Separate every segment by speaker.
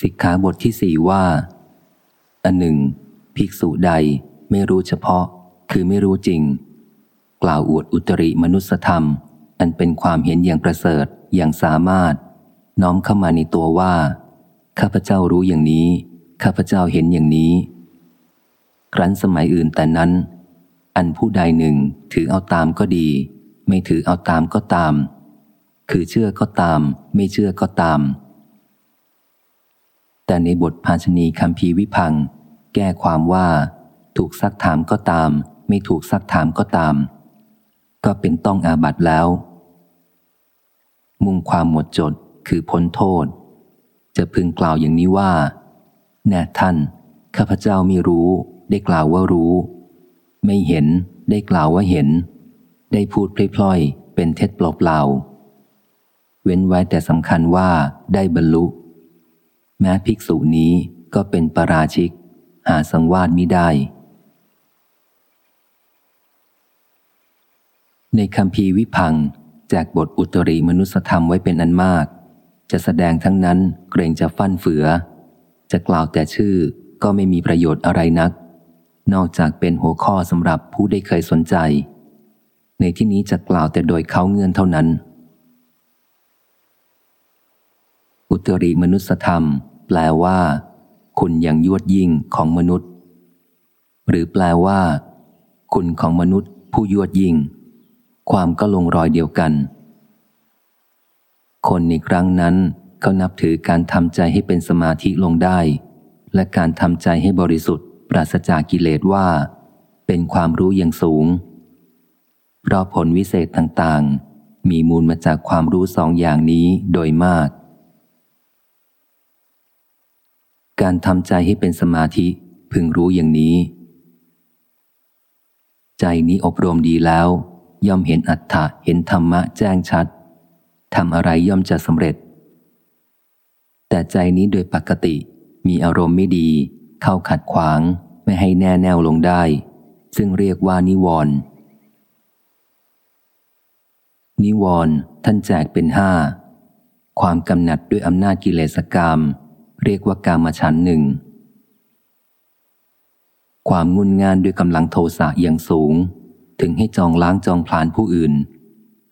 Speaker 1: สิกขาบทที่สี่ว่า อันหนึ่ง ภิกษุใดไม่รู้เฉพาะ คือไม่รู้จริง กล่าวอวดอุตริมนุสธรรม อันเป็นความเห็นอย่างประเสริฐอย่างสามารถ น้อมเข้ามาในตัวว่า ข้าพเจ้ารู้อย่างนี้ ข้าพเจ้าเห็นอย่างนี้ ครั้นสมัยอื่นแต่นั้น อันผู้ใดหนึ่งถือเอาตามก็ดี ไม่ถือเอาตามก็ตาม คือเชื่อก็ตาม ไม่เชื่อก็ตาม แต่ในบทภาชณีคำพีวิพัง แก้ความว่า ถูกซักถามก็ตาม ไม่ถูกซักถามก็ตาม ก็เป็นต้องอาบัตแล้ว มุ่งความหมดจดคือพ้นโทษ จะพึงกล่าวอย่างนี้ว่า แน่ท่าน ข้าพเจ้าไม่รู้ ได้กล่าวว่ารู้ ไม่เห็น ได้กล่าวว่าเห็น ได้พูดพล่อยๆเป็นเท็จเปล่าๆเว้นไว้แต่สำคัญว่าได้บรรลุ แม้ภิกษุนี้ก็เป็นปราชิก หาสังวาสมิได้ ในคำพีวิพังแจกบทอุตริมนุสธรรมไว้เป็นอันมาก จะแสดงทั้งนั้นเกรงจะฟั่นเฟือ จะกล่าวแต่ชื่อก็ไม่มีประโยชน์อะไรนัก นอกจากเป็นหัวข้อสำหรับผู้ได้เคยสนใจ ในที่นี้จะกล่าวแต่โดยเขาเงื่อนเท่านั้น อุตริมนุสธรรม ลว่า คุณอย่างยวดยิ่งของมนุษย์ หรือแปลว่า คุณของมนุษย์ผู้ยวดยิ่ง ความก็ลงรอยเดียวกัน คนในครั้งนั้นเขานับถือการทำใจให้เป็นสมาธิลงได้ และการทำใจให้บริสุทธิ์ ปราศจากกิเลสว่า เป็นความรู้อย่างสูง เพราะผลวิเศษต่างๆ มีมูลมาจากความรู้สองอย่างนี้โดยมาก การทำใจให้เป็นสมาธิพึงรู้อย่างนี้ ใจนี้อบรมดีแล้ว ย่อมเห็นอัตถะเห็นธรรมะแจ้งชัดทำอะไรย่อมจะสำเร็จ แต่ใจนี้โดยปกติมีอารมณ์ไม่ดี เข้าขัดขวางไม่ให้แน่แน่วลงได้ ซึ่งเรียกว่านิวรณ์นิวรณ์ท่านแจกเป็นห้า ความกำหนัดด้วยอำนาจกิเลสกรรม เรียกว่ากามฉันหนึ่ง ความงุนงานด้วยกำลังโทสะอย่างสูง ถึงให้จองล้างจองพลานผู้อื่น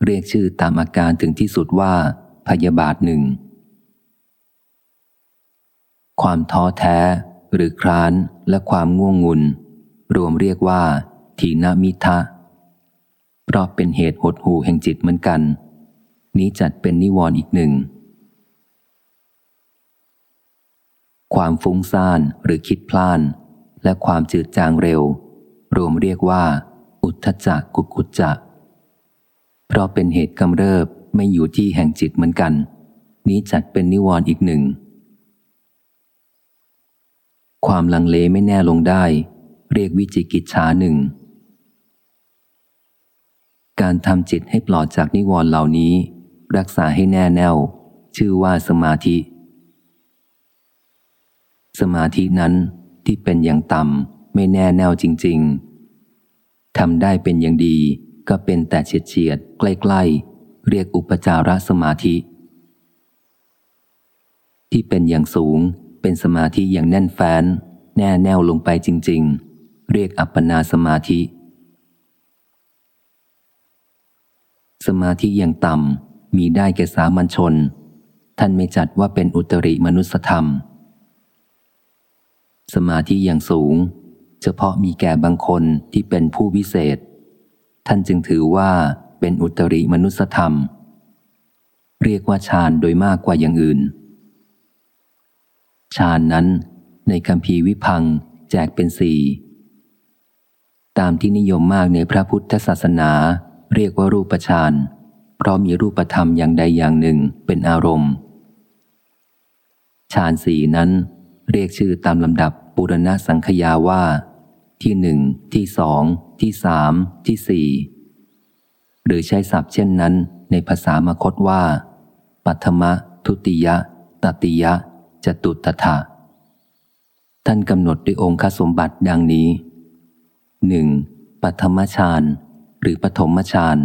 Speaker 1: เรียกชื่อตามอาการถึงที่สุดว่า พยาบาทหนึ่ง ความท้อแท้ หรือคร้านและความง่วงงุน รวมเรียกว่าทีนามิทะเพราะเป็นเหตุหดหูแห่งจิตเหมือนกัน นี้จัดเป็นนิวรณ์อีกหนึ่ง ความฟุ้งซ่านหรือคิดพลาน และความจืดจางเร็ว รวมเรียกว่า อุทธจักกุกุจจะ เพราะเป็นเหตุกำเริบไม่อยู่ที่แห่งจิตเหมือนกัน นี้จัดเป็นนิวรณ์อีกหนึ่ง ความลังเลไม่แน่ลงได้ เรียกวิจิกิจฉาหนึ่ง การทำจิตให้ปลอดจากนิวรณ์เหล่านี้ รักษาให้แน่แน่วชื่อว่าสมาธิ สมาธินั้นที่เป็นอย่างต่ำไม่แน่แน่วจริง ๆทำได้เป็นอย่างดีก็เป็นแต่เฉียดเฉียดใกล้ ๆ เรียกอุปจารสมาธิ ที่เป็นอย่างสูงเป็นสมาธิอย่างแน่นแฟ้น แน่แน่วลงไปจริง ๆ เรียกอัปปนาสมาธิ สมาธิอย่างต่ำมีได้แก่สามัญชน ท่านไม่จัดว่าเป็นอุตริมนุสธรรม สมาธิอย่างสูง เฉพาะมีแก่บางคนที่เป็นผู้วิเศษ ท่านจึงถือว่าเป็นอุตริมนุสธรรม เรียกว่าฌานโดยมากกว่าอย่างอื่นฌานนั้นในคำพีวิพังแจกเป็นสี่ตามที่นิยมมากในพระพุทธศาสนา เรียกว่ารูปฌานเพราะมีรูปธรรมอย่างใดอย่างหนึ่งเป็นอารมณ์ฌานสี่นั้นเรียกชื่อตามลำดับ ปุรณสังขยาว่า ที่หนึ่งที่สองที่สามที่สี่หรือใช้ศัพท์เช่นนั้นในภาษามคตว่า ปัทมะ ทุติยะตติยะจตุตถะท่านกำหนดด้วยองค์สมบัติดังนี้หนึ่งปัทมฌานหรือปฐมฌาน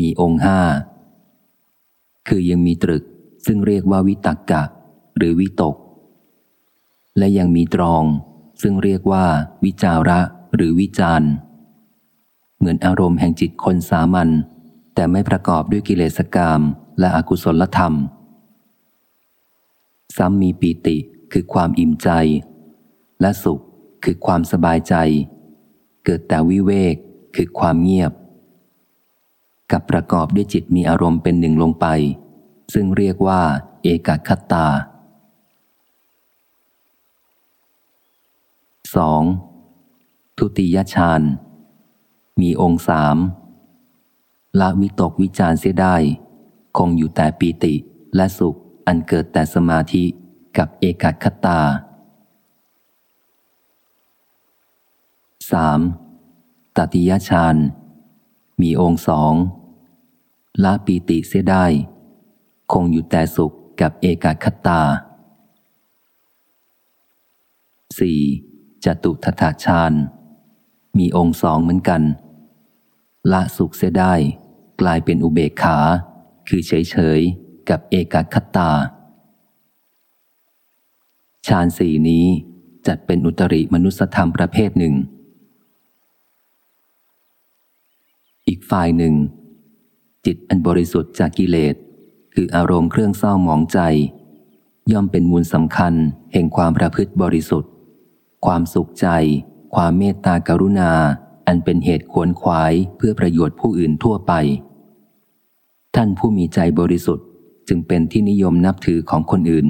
Speaker 1: มีองค์ห้าคือยังมีตรึกซึ่งเรียกว่าวิตักกะ หรือวิตก และยังมีตรอง ซึ่งเรียกว่า วิจาระหรือวิจารเหมือนอารมณ์แห่งจิตคนสามัญแต่ไม่ประกอบด้วยกิเลสกรรมและอกุศลธรรม ซ้ำมีปีติคือความอิ่มใจ และสุขคือความสบายใจ เกิดแต่วิเวกคือความเงียบ กับประกอบด้วยจิตมีอารมณ์เป็นหนึ่งลงไป ซึ่งเรียกว่า เอกคัต ตา 2. ทุติยฌานมีองค์สามละวิตกวิจารเสียได้ คงอยู่แต่ปีติและสุขอันเกิดแต่สมาธิกับเอกคตา 3. ตติยฌานมีองค์สองละปีติเสียได้ คงอยู่แต่สุขกับเอกคตา 4. จตุทัตฌานมีองค์สองเหมือนกัน ละสุขเสียได้ กลายเป็นอุเบกขา คือเฉยเฉยกับเอกคตาฌานสี่นี้จัดเป็นอุตริมนุสธรรมประเภทหนึ่ง อีกฝ่ายหนึ่ง จิตอันบริสุทธิ์จากกิเลส คืออารมณ์เครื่องเศร้าหมองใจ ย่อมเป็นมูลสำคัญแห่งความประพฤติบริสุทธิ์ ความสุขใจ ความเมตตากรุณา อันเป็นเหตุขวนขวายเพื่อประโยชน์ผู้อื่นทั่วไป ท่านผู้มีใจบริสุทธิ์จึงเป็นที่นิยมนับถือของคนอื่น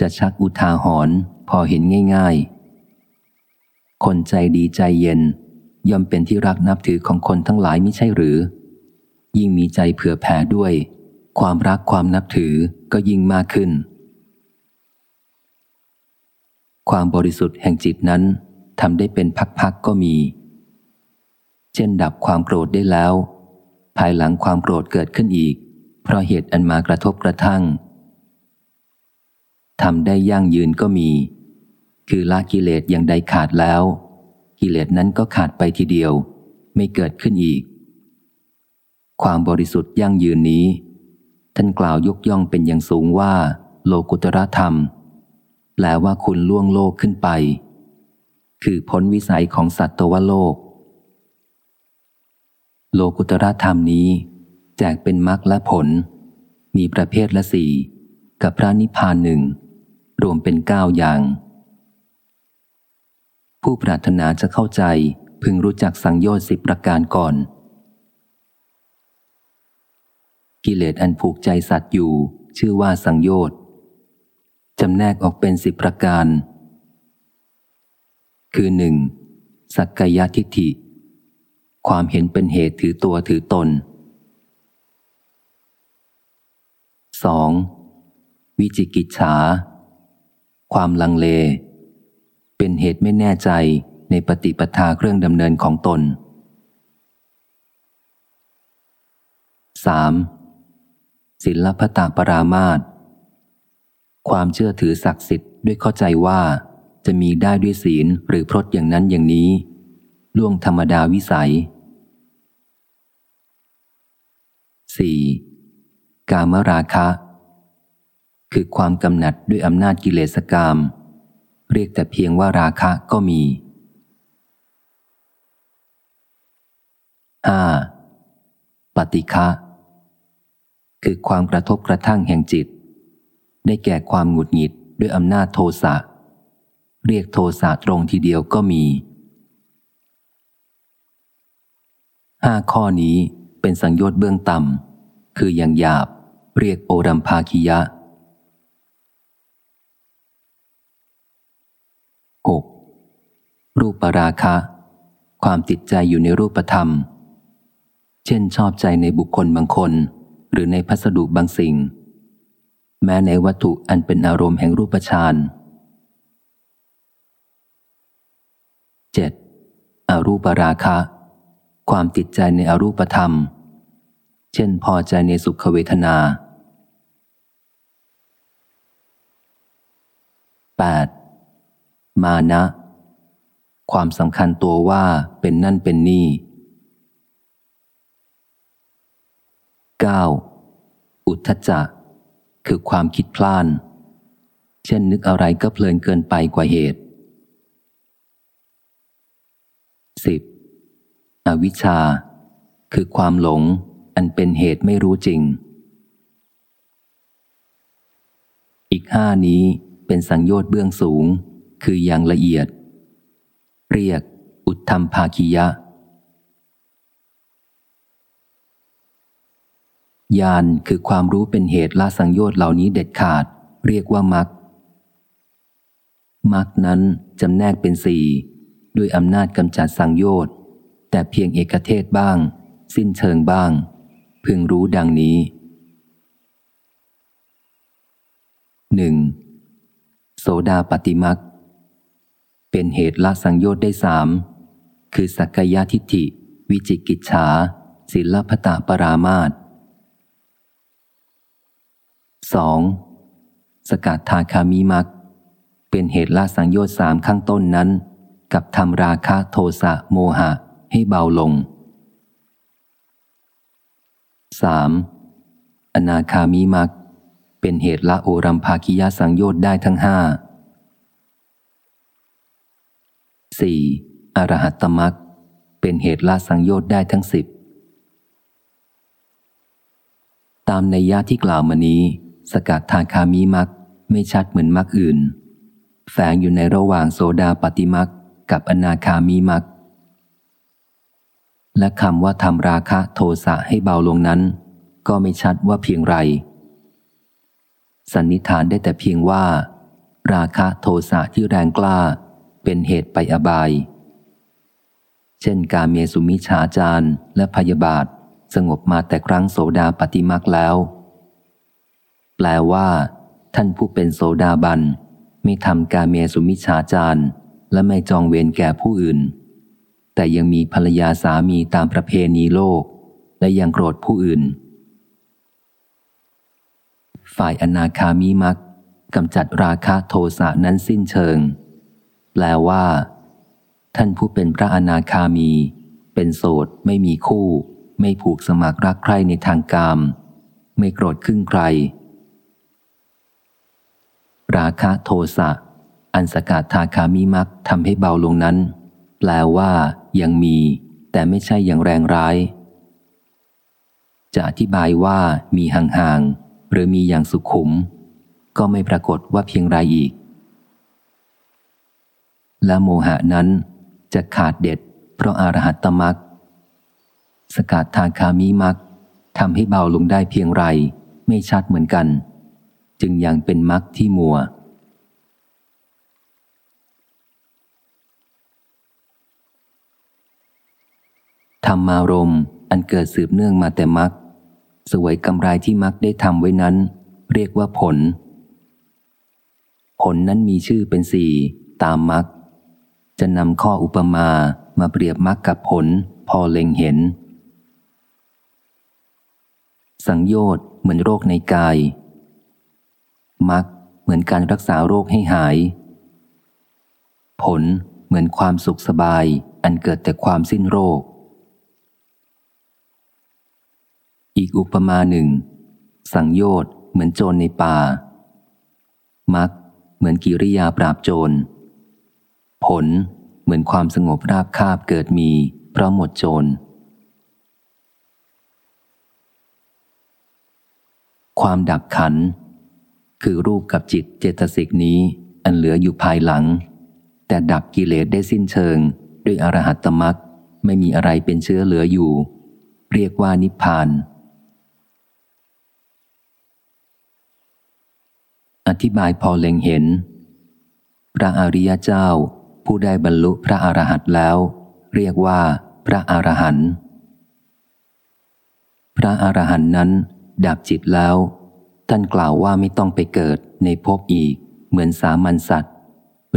Speaker 1: จะชักอุทาหรณ์พอเห็นง่าย ๆ คนใจดีใจเย็น ย่อมเป็นที่รักนับถือของคนทั้งหลายไม่ใช่หรือ ยิ่งมีใจเผื่อแผ่ด้วย ความรักความนับถือก็ยิ่งมากขึ้น ความบริสุทธิ์แห่งจิตนั้นทำได้เป็นพักๆก็มี เช่นดับความโกรธได้แล้ว ภายหลังความโกรธเกิดขึ้นอีก เพราะเหตุอันมากระทบกระทั่งทำได้ยั่งยืนก็มี คือละกิเลสอย่างใดขาดแล้ว กิเลสนั้นก็ขาดไปทีเดียว ไม่เกิดขึ้นอีก ความบริสุทธิ์ยั่งยืนนี้ ท่านกล่าวยกย่องเป็นอย่างสูงว่า โลกุตรธรรม แปลว่าคุณล่วงโลกขึ้นไป คือพ้นวิสัยของสัตวโลก โลกุตระธรรมนี้ แจกเป็นมรรคและผล มีประเภทละสี่กับพระนิพพานหนึ่งรวมเป็นเก้าอย่าง ผู้ปรารถนาจะเข้าใจพึงรู้จักสังโยชน์สิบประการก่อน กิเลสอันผูกใจสัตว์อยู่ ชื่อว่าสังโยชน์ จำแนกออกเป็นสิบประการ คือหนึ่งสักกายทิฏฐิ ความเห็นเป็นเหตุถือตัวถือตน 2. วิจิกิจฉา ความลังเล เป็นเหตุไม่แน่ใจในปฏิปทาเครื่องดำเนินของตน 3. ศิลปตาปรามาต ความเชื่อถือศักดิ์สิทธิ์ด้วยเข้าใจว่า จะมีได้ด้วยศีลหรือพรตอย่างนั้นอย่างนี้ ล่วงธรรมดาวิสัย 4. กามราคะ คือความกำหนัดด้วยอำนาจกิเลสกรรมเรียกแต่เพียงว่าราคะก็มี 5. ปฏิฆะคือความกระทบกระทั่งแห่งจิต ได้แก่ความหงุดหงิดด้วยอำนาจโทสะ เรียกโทสะตรงทีเดียวก็มีห้าข้อนี้เป็นสังโยชน์เบื้องต่ำคืออย่างหยาบเรียกโอรัมภาคิยะ 6. รูปปราคะ ความติดใจอยู่ในรูปธรรม เช่นชอบใจในบุคคลบางคน หรือในพัสดุบางสิ่ง แม้ในวัตถุอันเป็นอารมณ์แห่งรูปฌาน 7. อรูปราคะ ความติดใจในอรูปธรรม เช่นพอใจในสุขเวทนา 8. มานะ ความสำคัญตัวว่าเป็นนั่นเป็นนี่ 9. อุทธจัก คือความคิดพลาน เช่นนึกอะไรก็เพลินเกินไปกว่าเหตุ 10. อวิชชา คือความหลงอันเป็นเหตุไม่รู้จริง อีกห้านี้เป็นสังโยชน์เบื้องสูง คืออย่างละเอียด เรียกอุทธรรมภาคียะ ญาณคือความรู้เป็นเหตุละสังโยชน์เหล่านี้เด็ดขาด เรียกว่ามัคมัคนั้นจำแนกเป็นสี่ด้วยอำนาจกำจัดสังโยชน์แต่เพียงเอกเทศบ้าง สิ้นเชิงบ้าง พึงรู้ดังนี้ 1. โสดาปฏิมักเป็นเหตุละสังโยชน์ได้สามคือสักกายทิฏฐิ วิจิกิจฉาศิลปตาปรามาตร 2. สกัดทาคามิมัก เป็นเหตุละสังโยชน์สามข้างต้นนั้น กับทำราคะโทสะโมหะให้เบาลง 3. อนาคามิมัก เป็นเหตุละโอรัมภาคิยาสังโยชน์ได้ทั้งห้า 4. อรหัตตมักเป็นเหตุละสังโยชน์ได้ทั้งสิบตามในยะที่กล่าวมานี้ สกัดทาคามิมักไม่ชัดเหมือนมักอื่น แฝงอยู่ในระหว่างโสดาปฏิมักกับอนาคามิมักและคำว่าทำราคะโทสะให้เบาลงนั้น ก็ไม่ชัดว่าเพียงไร สันนิษฐานได้แต่เพียงว่า ราคะโทสะที่แรงกล้าเป็นเหตุไปอบาย เช่นการเมสุมิชาจารและพยาบาทสงบมาแต่ครั้งโสดาปฏิมักแล้ว แปลว่า ท่านผู้เป็นโสดาบันไม่ทำการเมสุมิชาจารและไม่จองเวรแก่ผู้อื่น แต่ยังมีภรรยาสามีตามประเพณีโลก และยังโกรธผู้อื่น ฝ่ายอนาคามีมักกำจัดราคะโทสะนั้นสิ้นเชิง แปลว่า ท่านผู้เป็นพระอนาคามี เป็นโสดไม่มีคู่ ไม่ผูกสมัครรักใครในทางกาม ไม่โกรธขึ้นใคร ราคะโทสะ อันสกัดทาคามีมักทำให้เบาลงนั้น แปลว่ายังมี แต่ไม่ใช่อย่างแรงร้าย จะอธิบายว่ามีห่างๆหรือมีอย่างสุขุม ก็ไม่ปรากฏว่าเพียงไรอีก และโมหะนั้นจะขาดเด็ด เพราะอารหัตตมักสกัดทาคามิมักทำให้เบาลงได้เพียงไร ไม่ชัดเหมือนกัน จึงยังเป็นมักที่มัว ธรรมารมอันเกิดสืบเนื่องมาแต่มักสวยกำไรที่มักได้ทำไว้นั้น เรียกว่าผล ผลนั้นมีชื่อเป็นสี่ตามมักจะนำข้ออุปมามาเปรียบมรรคกับผลพอเล็งเห็น สังโยชน์เหมือนโรคในกาย มรรคเหมือนการรักษาโรคให้หาย ผลเหมือนความสุขสบายอันเกิดแต่ความสิ้นโรค อีกอุปมาหนึ่ง สังโยชน์เหมือนโจรในป่า มักเหมือนกิริยาปราบโจร ผลเหมือนความสงบราบคาบเกิดมี เพราะหมดโจร ความดับขัน คือรูปกับจิตเจตสิกนี้ อันเหลืออยู่ภายหลัง แต่ดับกิเลสได้สิ้นเชิง ด้วยอรหัตตมักไม่มีอะไรเป็นเชื้อเหลืออยู่ เรียกว่านิพพาน อธิบายพอเล็งเห็น พระอริยเจ้า ผู้ได้บรรลุพระอรหันต์แล้ว เรียกว่า พระอรหันต์พระอรหันต์นั้น ดับจิตแล้ว ท่านกล่าวว่าไม่ต้องไปเกิดในภพอีก เหมือนสามัญสัตว์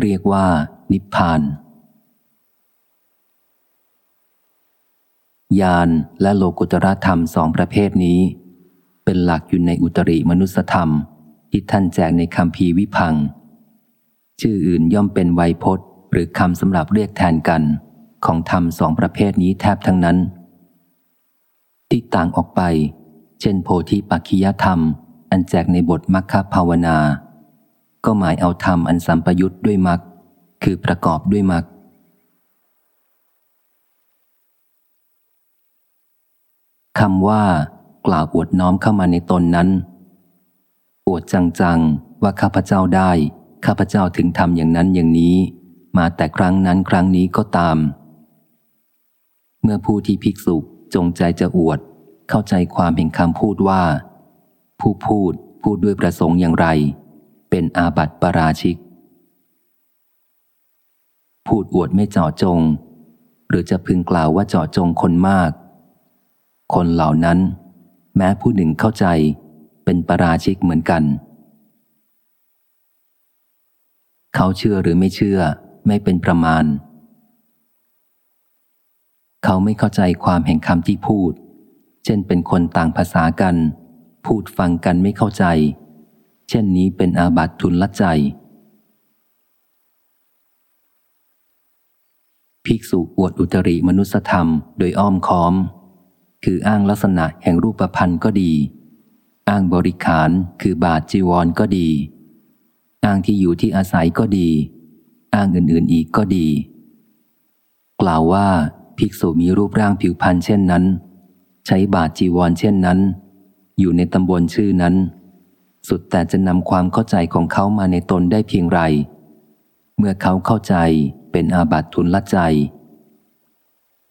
Speaker 1: เรียกว่า นิพพานญาณและโลกุตระธรรมสองประเภทนี้ เป็นหลักอยู่ในอุตริมนุสธรรม ที่ท่านแจกในคำพีวิพัง ชื่ออื่นย่อมเป็นไวยพจน์ หรือคำสำหรับเรียกแทนกัน ของธรรมสองประเภทนี้แทบทั้งนั้น ที่ต่างออกไป เช่นโพธิปัจขิยธรรม อันแจกในบทมัคคภาวนา ก็หมายเอาธรรมอันสัมปยุตด้วยมรรคคือประกอบด้วยมรรคคำว่ากล่าวอวดน้อมเข้ามาในตนนั้น อวดจังๆว่าข้าพเจ้าได้ ข้าพเจ้าถึงทำอย่างนั้นอย่างนี้ มาแต่ครั้งนั้นครั้งนี้ก็ตาม เมื่อผู้ที่ภิกษุจงใจจะอวด เข้าใจความเห็นคำพูดว่า ผู้พูดพูดด้วยประสงค์อย่างไร เป็นอาบัติปราชิก พูดอวดไม่เจาะจง หรือจะพึงกล่าวว่าเจาะจงคนมาก คนเหล่านั้น แม้ผู้หนึ่งเข้าใจ เป็นปราชิกเหมือนกัน เขาเชื่อหรือไม่เชื่อไม่เป็นประมาณ เขาไม่เข้าใจความแห่งคำที่พูด เช่นเป็นคนต่างภาษากัน พูดฟังกันไม่เข้าใจ เช่นนี้เป็นอาบัติทุนละใจ ภิกษุอวดอุตริมนุสธรรมโดยอ้อมค้อม คืออ้างลักษณะแห่งรูปพันธ์ก็ดี อ้างบริขารคือบาทจีวรก็ดี อ้างที่อยู่ที่อาศัยก็ดี อ้างอื่นๆอีกก็ดี กล่าวว่าภิกษุมีรูปร่างผิวพรรณเช่นนั้น ใช้บาทจีวรเช่นนั้น อยู่ในตำบลชื่อนั้น สุดแต่จะนำความเข้าใจของเขามาในตนได้เพียงไร เมื่อเขาเข้าใจเป็นอาบัติทุนละใจ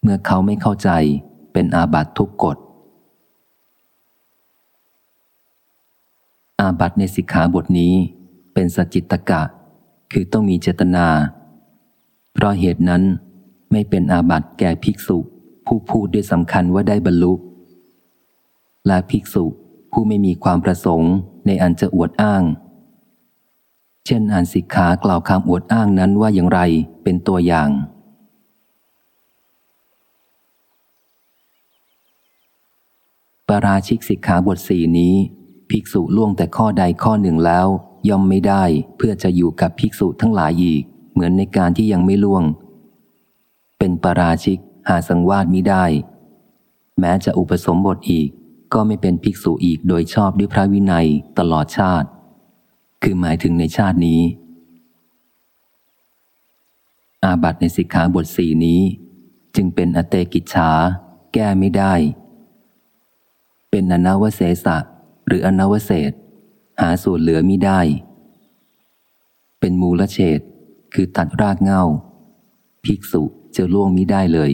Speaker 1: เมื่อเขาไม่เข้าใจเป็นอาบัติทุกกฎ อาบัติในสิกขาบทนี้เป็นสจิตตกะ คือต้องมีเจตนา เพราะเหตุนั้นไม่เป็นอาบัติแก่ภิกษุผู้พูดด้วยสำคัญว่าได้บรรลุ และภิกษุผู้ไม่มีความประสงค์ในอันจะอวดอ้าง เช่นอ่านสิกขากล่าวคำอวดอ้างนั้นว่าอย่างไรเป็นตัวอย่าง ปาราชิกสิกขาบทสี่นี้ ภิกษุล่วงแต่ข้อใดข้อหนึ่งแล้ว ย่อมไม่ได้เพื่อจะอยู่กับภิกษุทั้งหลายอีก เหมือนในการที่ยังไม่ล่วง เป็นปาราชิกหาสังวาสมิได้ แม้จะอุปสมบทอีก ก็ไม่เป็นภิกษุอีกโดยชอบด้วยพระวินัยตลอดชาติ คือหมายถึงในชาตินี้ อาบัตในสิกขาบทสี่นี้ จึงเป็นอเตกิจฉาแก้ไม่ได้ เป็นอนาวเสสะหรืออนาวเศษ หาส่วนเหลือมิได้ เป็นมูลเฉดคือตัดรากเงาภิกษุจะล่วงมิได้เลย